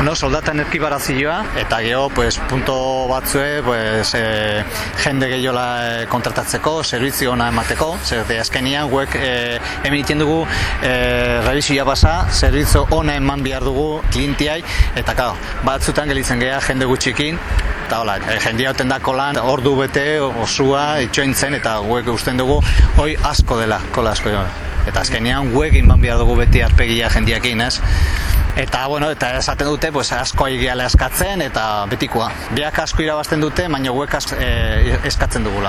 Bueno, soldata enerkibarazioa eta geho pues, punto batzue pues, e, jende gehiola e, kontratatzeko, servizio ona emateko, zer de azkenian guek e, hemen iten dugu e, revizioa basa, servizio ona eman behar dugu klientiai eta claro, batzutan gelitzen geha jende gutxikin eta hola, e, jendia hoten dako lan ordu bete osua itxointzen eta guek usten dugu hoi asko dela, kola asko dela. Eta azkenean guek inban behar dugu beti arpegia jendiakin, ez? Eta, bueno, eta esaten dute, pues, asko egiala eskatzen, eta betikoa. Biak asko irabazten dute, baina guek asko, e, eskatzen dugula.